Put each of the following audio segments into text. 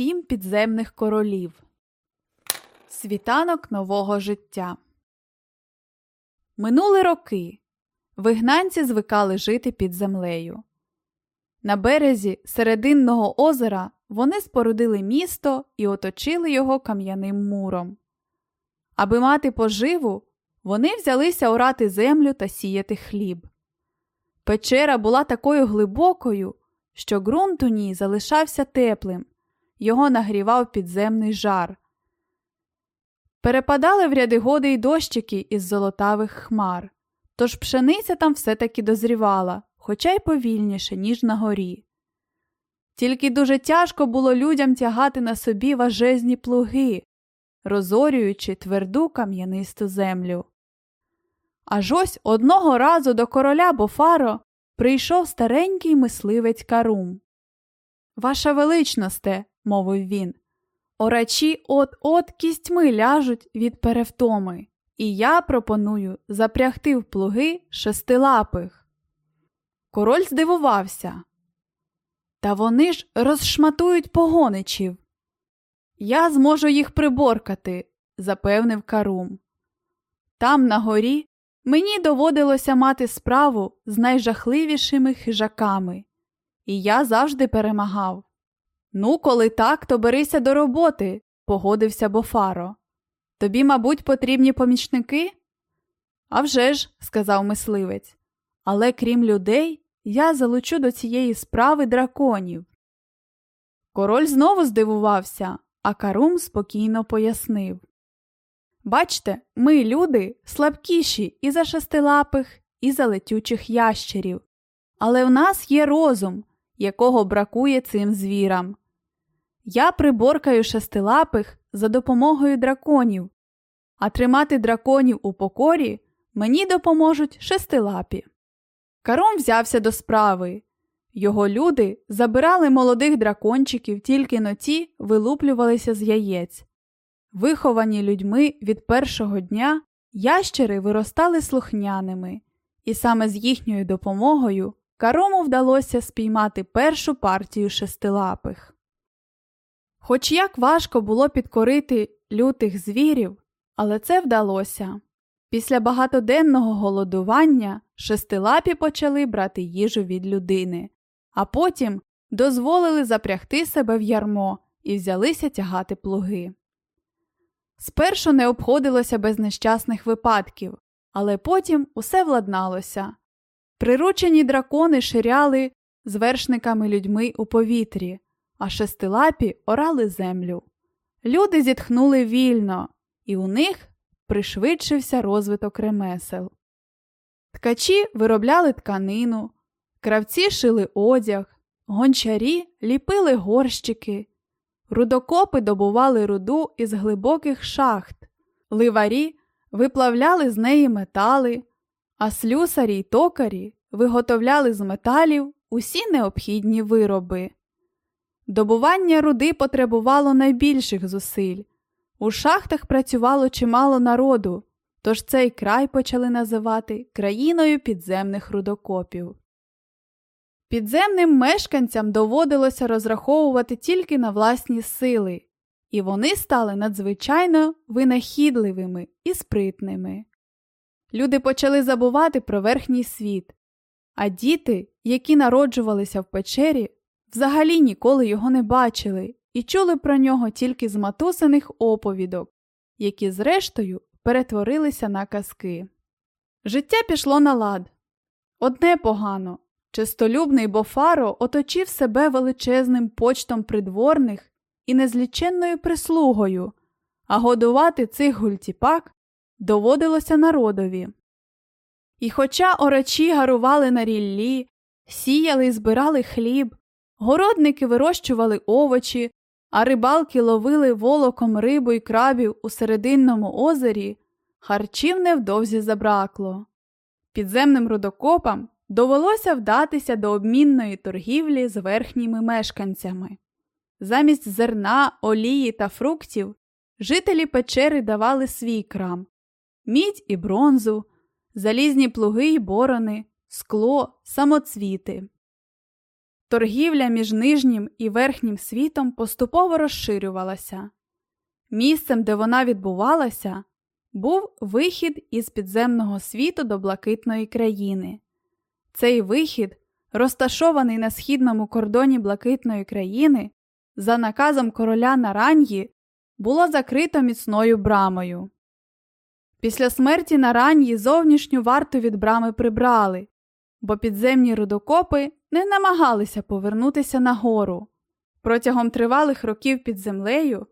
сім підземних королів. Світанок нового життя. Минули роки. Вигнанці звикали жити під землею. На березі серединного озера вони спорудили місто і оточили його кам'яним муром. Аби мати поживу, вони взялися орати землю та сіяти хліб. Печера була такою глибокою, що ґрунт у ній залишався теплим, його нагрівав підземний жар. Перепадали в ряди годи й дощики із золотавих хмар, тож пшениця там все таки дозрівала, хоча й повільніше, ніж на горі. Тільки дуже тяжко було людям тягати на собі важезні плуги, розорюючи тверду кам'янисту землю. Аж ось одного разу до короля Бофаро прийшов старенький мисливець Карум. Ваша величносте, мовив він, орачі от от кістьми ляжуть від перевтоми, і я пропоную запрягти в плуги шестилапих. Король здивувався. Та вони ж розшматують погоничів. Я зможу їх приборкати, запевнив Карум. Там, на горі, мені доводилося мати справу з найжахливішими хижаками, і я завжди перемагав. Ну, коли так, то берися до роботи, погодився Бофаро. Тобі, мабуть, потрібні помічники? «А вже ж», – сказав мисливець, але крім людей, я залучу до цієї справи драконів. Король знову здивувався, а Карум спокійно пояснив Бачте, ми, люди, слабкіші і за шестилапих, і за летючих ящерів, але в нас є розум, якого бракує цим звірам. Я приборкаю шестилапих за допомогою драконів, а тримати драконів у покорі мені допоможуть шестилапі. Каром взявся до справи. Його люди забирали молодих дракончиків, тільки но ті вилуплювалися з яєць. Виховані людьми від першого дня ящери виростали слухняними, і саме з їхньою допомогою Карому вдалося спіймати першу партію шестилапих. Хоч як важко було підкорити лютих звірів, але це вдалося. Після багатоденного голодування шестилапі почали брати їжу від людини, а потім дозволили запрягти себе в ярмо і взялися тягати плуги. Спершу не обходилося без нещасних випадків, але потім усе владналося. Приручені дракони ширяли з вершниками людьми у повітрі, а шестилапі орали землю. Люди зітхнули вільно, і у них пришвидшився розвиток ремесел. Ткачі виробляли тканину, кравці шили одяг, гончарі ліпили горщики, рудокопи добували руду із глибоких шахт, ливарі виплавляли з неї метали, а слюсарі й токарі виготовляли з металів усі необхідні вироби. Добування руди потребувало найбільших зусиль. У шахтах працювало чимало народу, тож цей край почали називати країною підземних рудокопів. Підземним мешканцям доводилося розраховувати тільки на власні сили, і вони стали надзвичайно винахідливими і спритними. Люди почали забувати про верхній світ, а діти, які народжувалися в печері, взагалі ніколи його не бачили і чули про нього тільки з матусиних оповідок, які, зрештою, перетворилися на казки. Життя пішло на лад. Одне погано чистолюбний Бофаро оточив себе величезним почтом придворних і незліченною прислугою, а годувати цих гультіпак доводилося народові. І хоча орачі гарували на ріллі, сіяли і збирали хліб, городники вирощували овочі, а рибалки ловили волоком рибу й крабів у серединному озері, харчів невдовзі забракло. Підземним рудокопам довелося вдатися до обмінної торгівлі з верхніми мешканцями. Замість зерна, олії та фруктів жителі печери давали свій крам, мідь і бронзу, залізні плуги й борони, скло, самоцвіти. торгівля між нижнім і верхнім світом поступово розширювалася. Місцем, де вона відбувалася, був вихід із підземного світу до блакитної країни. Цей вихід, розташований на східному кордоні блакитної країни, за наказом короля Нараньї, було закрито міцною брамою. Після смерті Нараньї зовнішню варту від брами прибрали, бо підземні рудокопи не намагалися повернутися нагору. Протягом тривалих років під землею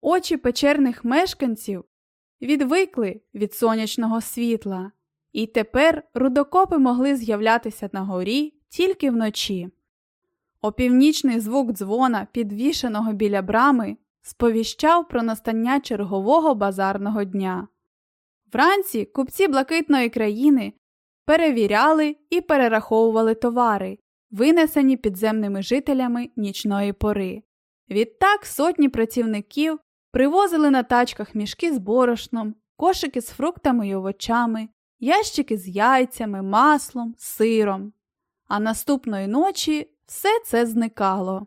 очі печерних мешканців відвикли від сонячного світла, і тепер рудокопи могли з'являтися на горі тільки вночі. Опівнічний звук дзвона, підвішеного біля брами, сповіщав про настання чергового базарного дня. Вранці купці блакитної країни перевіряли і перераховували товари, винесені підземними жителями нічної пори. Відтак сотні працівників привозили на тачках мішки з борошном, кошики з фруктами й овочами, ящики з яйцями, маслом, сиром. А наступної ночі все це зникало.